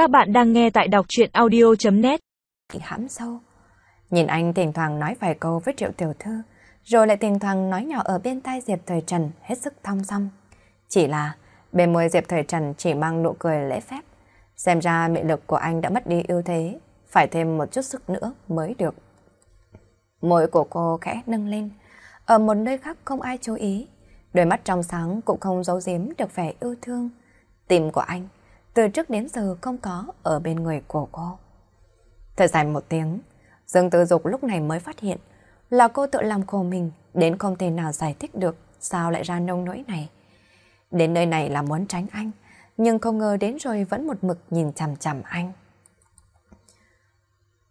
Các bạn đang nghe tại đọc chuyện audio.net Hãm sâu. Nhìn anh thỉnh thoảng nói vài câu với Triệu Tiểu Thư, rồi lại thỉnh thoảng nói nhỏ ở bên tai Diệp Thời Trần hết sức thong dong. Chỉ là bên môi Diệp Thời Trần chỉ mang nụ cười lễ phép. Xem ra mị lực của anh đã mất đi ưu thế, phải thêm một chút sức nữa mới được. Môi của cô khẽ nâng lên, ở một nơi khác không ai chú ý. Đôi mắt trong sáng cũng không giấu giếm được vẻ yêu thương. Tim của anh từ trước đến giờ không có ở bên người của cô. Thời dài một tiếng, Dương Tư Dục lúc này mới phát hiện là cô tự làm khổ mình đến không thể nào giải thích được sao lại ra nông nỗi này. Đến nơi này là muốn tránh anh, nhưng không ngờ đến rồi vẫn một mực nhìn chằm chằm anh.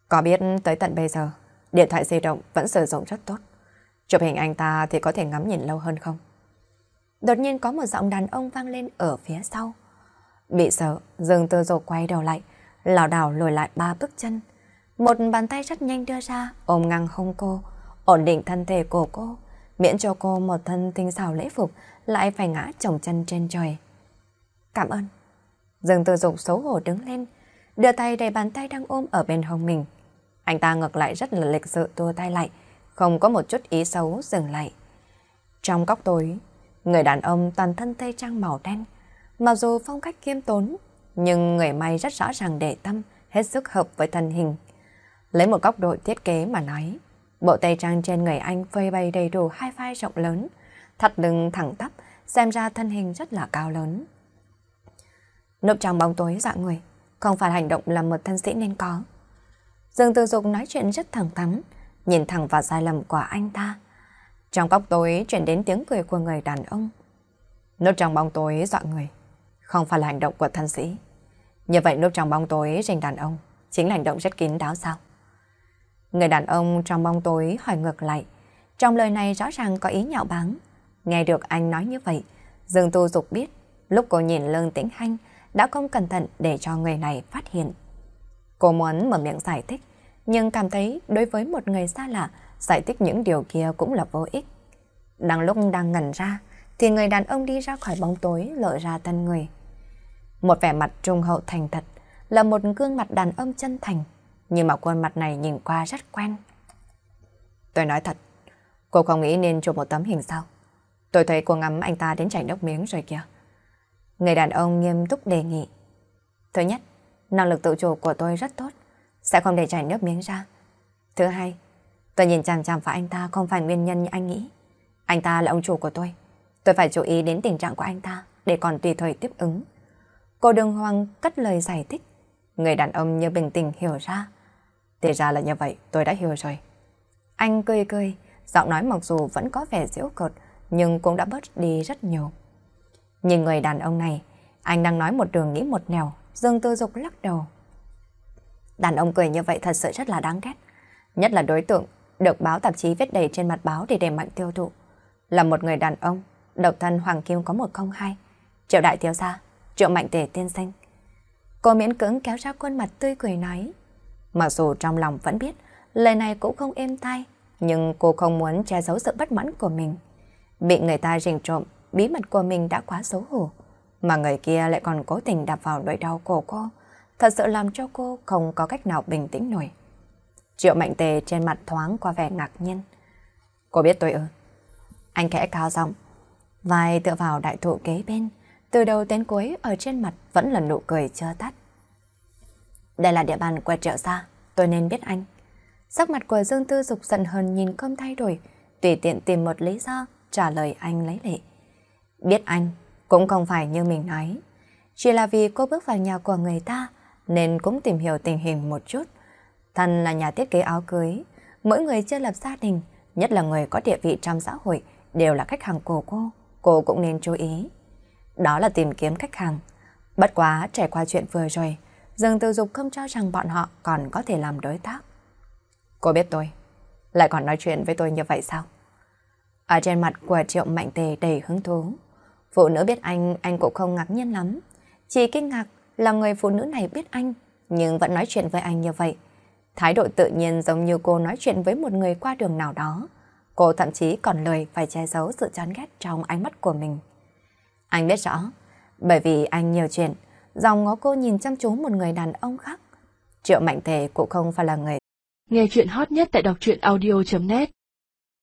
Có biết tới tận bây giờ, điện thoại di động vẫn sử dụng rất tốt. Chụp hình anh ta thì có thể ngắm nhìn lâu hơn không? Đột nhiên có một giọng đàn ông vang lên ở phía sau. Bị sợ, Dương Tư Dục quay đầu lại, lảo đảo lùi lại ba bước chân. Một bàn tay rất nhanh đưa ra, ôm ngang hông cô, ổn định thân thể của cô, miễn cho cô một thân tinh xảo lễ phục lại phải ngã chồng chân trên trời. Cảm ơn. Dương Tư Dục xấu hổ đứng lên, đưa tay đầy bàn tay đang ôm ở bên hông mình. Anh ta ngược lại rất là lịch sự tua tay lại, không có một chút ý xấu dừng lại. Trong góc tối, người đàn ông toàn thân tây trang màu đen, Mặc dù phong cách kiêm tốn, nhưng người may rất rõ ràng để tâm, hết sức hợp với thân hình. Lấy một góc độ thiết kế mà nói, bộ tây trang trên người anh phơi bày đầy đủ hai vai rộng lớn, thắt lưng thẳng tắp, xem ra thân hình rất là cao lớn. Núp trong bóng tối dạng người, không phải hành động là một thân sĩ nên có. Dương Tư Dục nói chuyện rất thẳng thắn, nhìn thẳng vào sai lầm của anh ta. Trong góc tối chuyển đến tiếng cười của người đàn ông. nốt trong bóng tối dọa người không phải là hành động của thân sĩ. Như vậy núp trong bóng tối rình đàn ông chính là hành động rất kín đáo sao? Người đàn ông trong bóng tối hỏi ngược lại. Trong lời này rõ ràng có ý nhạo báng. Nghe được anh nói như vậy, Dương Tu Dục biết lúc cô nhìn Lương Tĩnh Hanh đã không cẩn thận để cho người này phát hiện. Cô muốn mở miệng giải thích, nhưng cảm thấy đối với một người xa lạ, giải thích những điều kia cũng là vô ích. Đang lúc đang ngẩn ra, thì người đàn ông đi ra khỏi bóng tối lộ ra thân người. Một vẻ mặt trung hậu thành thật, là một gương mặt đàn ông chân thành, nhưng mà khuôn mặt này nhìn qua rất quen. Tôi nói thật, cô không nghĩ nên chụp một tấm hình sao? Tôi thấy cô ngắm anh ta đến chảy nước miếng rồi kìa. Người đàn ông nghiêm túc đề nghị. Thứ nhất, năng lực tự chủ của tôi rất tốt, sẽ không để chảy nước miếng ra. Thứ hai, tôi nhìn chằm chằm vào anh ta không phải nguyên nhân như anh nghĩ. Anh ta là ông chủ của tôi. Tôi phải chú ý đến tình trạng của anh ta để còn tùy thời tiếp ứng. Cô đường hoàng cất lời giải thích. Người đàn ông như bình tĩnh hiểu ra. Thì ra là như vậy, tôi đã hiểu rồi. Anh cười cười, giọng nói mặc dù vẫn có vẻ giễu cợt, nhưng cũng đã bớt đi rất nhiều. Nhìn người đàn ông này, anh đang nói một đường nghĩ một nẻo, Dương Tư Dục lắc đầu. Đàn ông cười như vậy thật sự rất là đáng ghét. Nhất là đối tượng được báo tạp chí viết đầy trên mặt báo để đẩy mạnh tiêu thụ. Là một người đàn ông, độc thân Hoàng Kim có 102. Triệu đại thiếu gia, triệu mạnh tề tiên sinh. Cô miễn cưỡng kéo ra khuôn mặt tươi cười nói. Mặc dù trong lòng vẫn biết, lời này cũng không êm tai, nhưng cô không muốn che giấu sự bất mãn của mình. Bị người ta rình trộm, bí mật của mình đã quá xấu hổ. Mà người kia lại còn cố tình đạp vào nỗi đau của cô, thật sự làm cho cô không có cách nào bình tĩnh nổi. Triệu mạnh tề trên mặt thoáng qua vẻ ngạc nhiên. Cô biết tôi ư? Anh khẽ cao giọng, vai tựa vào đại thụ kế bên, từ đầu đến cuối ở trên mặt vẫn là nụ cười chưa tắt. Đây là địa bàn của trợ gia, tôi nên biết anh. Sắc mặt của Dương Tư Dục giận hờn nhìn không thay đổi, tùy tiện tìm một lý do trả lời anh lấy lệ. Biết anh, cũng không phải như mình nói. Chỉ là vì cô bước vào nhà của người ta, nên cũng tìm hiểu tình hình một chút. Thân là nhà thiết kế áo cưới, mỗi người chưa lập gia đình, nhất là người có địa vị trong xã hội, đều là khách hàng của cô, cô cũng nên chú ý. Đó là tìm kiếm khách hàng. Bất quá trải qua chuyện vừa rồi, Dương Tư Dục không cho rằng bọn họ còn có thể làm đối tác. Cô biết tôi, lại còn nói chuyện với tôi như vậy sao? Ở trên mặt của Triệu Mạnh Tề đầy hứng thú. Phụ nữ biết anh, anh cũng không ngạc nhiên lắm. Chỉ kinh ngạc là người phụ nữ này biết anh, nhưng vẫn nói chuyện với anh như vậy. Thái độ tự nhiên giống như cô nói chuyện với một người qua đường nào đó. Cô thậm chí còn lời phải che giấu sự chán ghét trong ánh mắt của mình. Anh biết rõ, bởi vì anh nhiều chuyện, dòng ngó cô nhìn chăm chú một người đàn ông khác. Triệu Mạnh Thề cũng không phải là người. Nghe chuyện hot nhất tại đọc truyện audio.net